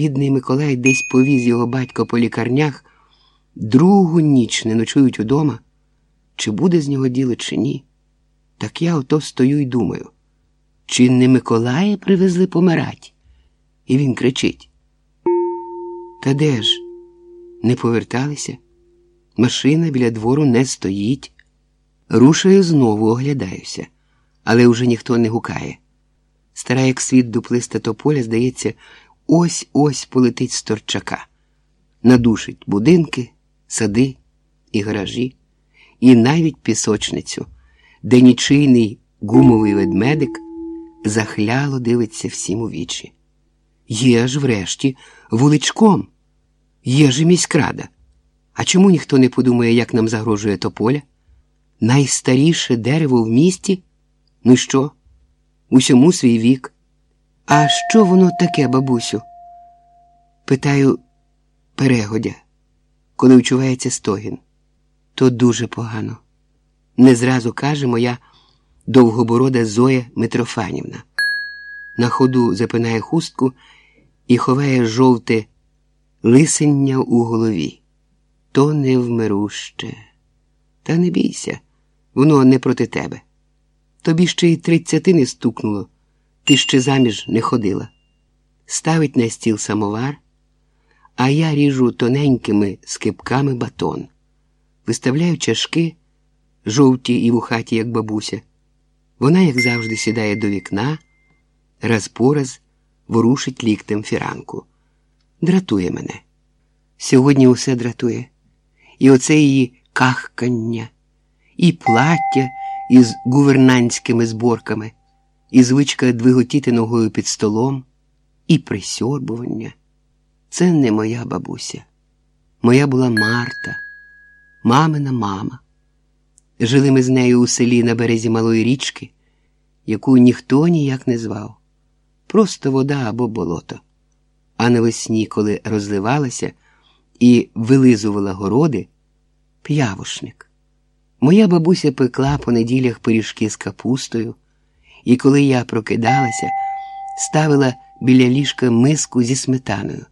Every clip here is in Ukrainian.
Бідний Миколай десь повіз його батько по лікарнях, другу ніч не ночують удома, чи буде з нього діло, чи ні. Так я ото стою і думаю, чи не Миколая привезли помирать? І він кричить. Та де ж? Не поверталися? Машина біля двору не стоїть. Рушаю знову, оглядаюся, але вже ніхто не гукає. Стара, як світ дуплиста тополя, здається, ось ось полетить з торчака, надушить будинки, сади і гаражі, і навіть пісочницю, де нічийний гумовий ведмедик захляло дивиться всім у вічі. Є ж, врешті, вуличком, є ж і міськрада. А чому ніхто не подумає, як нам загрожує тополя? Найстаріше дерево в місті? Ну що? Усьому свій вік. А що воно таке, бабусю? Питаю перегодя, коли вчувається стогін. То дуже погано. Не зразу каже моя довгоборода Зоя Митрофанівна. На ходу запинає хустку і ховає жовте лисення у голові. То невмируще. Та не бійся, воно не проти тебе. Тобі ще й тридцяти не стукнуло, ти ще заміж не ходила. Ставить на стіл самовар, а я ріжу тоненькими скипками батон, виставляю чашки, жовті і вухаті, як бабуся. Вона, як завжди, сідає до вікна, раз по раз ворушить ліктем фіранку. Дратує мене. Сьогодні усе дратує. І оце її кахкання, і плаття із гувернантськими зборками, і звичка двиготіти ногою під столом, і присьорбування. Це не моя бабуся. Моя була Марта, мамина мама. Жили ми з нею у селі на березі малої річки, яку ніхто ніяк не звав. Просто вода або болото. А навесні, коли розливалася і вилизувала городи, п'явошник. Моя бабуся пекла по неділях пиріжки з капустою, і коли я прокидалася, ставила біля ліжка миску зі сметаною,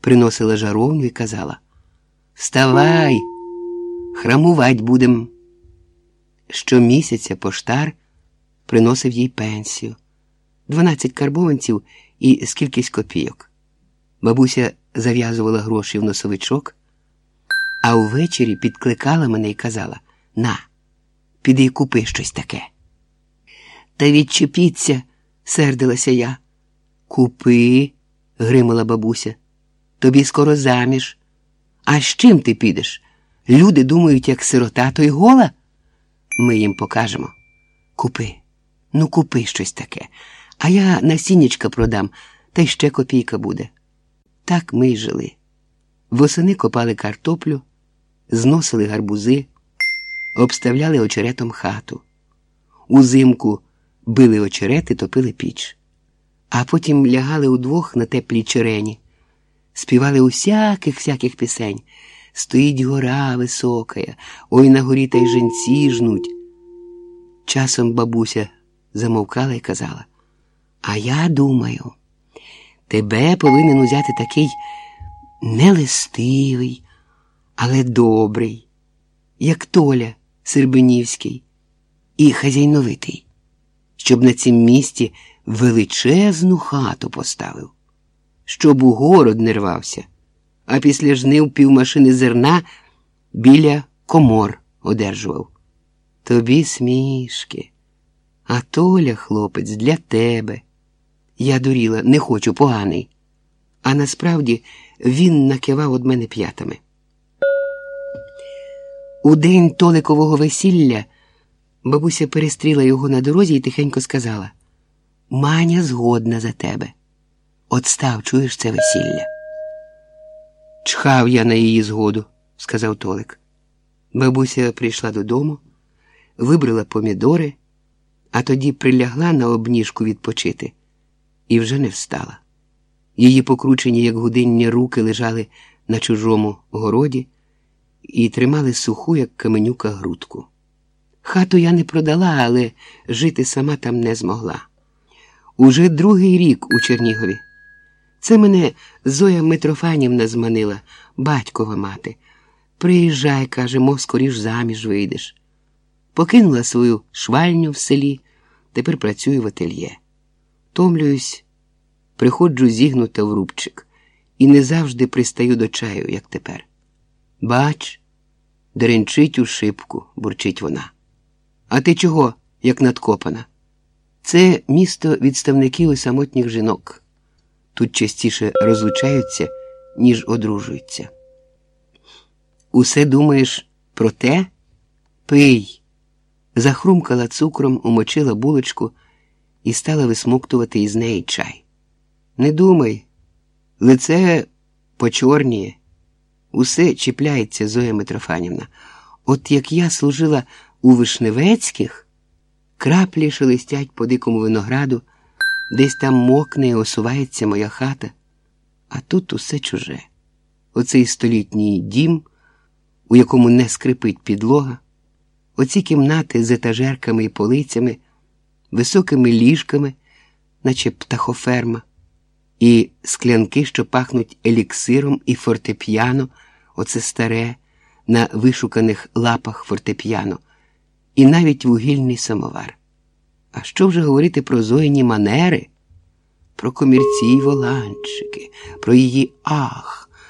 приносила жаровню і казала: Вставай, храмувать будем. Щомісяця поштар приносив їй пенсію, дванадцять карбованців і скількись копійок. Бабуся зав'язувала гроші в носовичок, а ввечері підкликала мене і казала: На, піди і купи щось таке. Та відчепіться, сердилася я. Купи, гримала бабуся. Тобі скоро заміж. А з чим ти підеш? Люди думають, як сирота, то й гола. Ми їм покажемо. Купи, ну купи щось таке, а я насіннячка продам, та й ще копійка буде. Так ми й жили. Восени копали картоплю, зносили гарбузи, обставляли очеретом хату. Узимку били очерети, топили піч, а потім лягали удвох на теплій черені, співали усяких всяких пісень. Стоїть гора високая, ой на горі та й женці жнуть. Часом бабуся замовкала і казала, а я думаю, тебе повинен узяти такий нелистивий, але добрий, як Толя Сербинівський і хазяйновитий, щоб на цім місці величезну хату поставив, щоб у город не рвався а після жнив півмашини зерна біля комор одержував. Тобі смішки, а Толя, хлопець, для тебе. Я дуріла, не хочу поганий. А насправді він накивав од мене п'ятами. У день Толикового весілля бабуся перестріла його на дорозі і тихенько сказала: Маня згодна за тебе. От став, чуєш це весілля. Чхав я на її згоду, сказав Толик. Бабуся прийшла додому, вибрала помідори, а тоді прилягла на обніжку відпочити і вже не встала. Її покручені, як гудинні руки, лежали на чужому городі і тримали суху, як каменюка, грудку. Хату я не продала, але жити сама там не змогла. Уже другий рік у Чернігові. Це мене Зоя Митрофанівна зманила, батькова мати. Приїжджай, каже, мов скоріш заміж вийдеш. Покинула свою швальню в селі, тепер працюю в ательє. Томлююсь, приходжу зігнута в рубчик і не завжди пристаю до чаю, як тепер. Бач, деренчить у шибку, бурчить вона. А ти чого, як надкопана? Це місто відставників самотніх жінок. Тут частіше розлучаються, ніж одружуються. Усе думаєш про те? Пий. Захрумкала цукром, умочила булочку і стала висмоктувати із неї чай. Не думай, лице почорніє, усе чіпляється Зоя Митрофанівна. От як я служила у Вишневецьких, краплі шелестять по дикому винограду, десь там мокне і осувається моя хата, а тут усе чуже. Оцей столітній дім, у якому не скрипить підлога, оці кімнати з етажерками і полицями, високими ліжками, наче птахоферма, і склянки, що пахнуть еліксиром і фортепіано, оце старе, на вишуканих лапах фортепіано, і навіть вугільний самовар. А що вже говорити про зоїні манери, про комірці й воланчики, про її ах,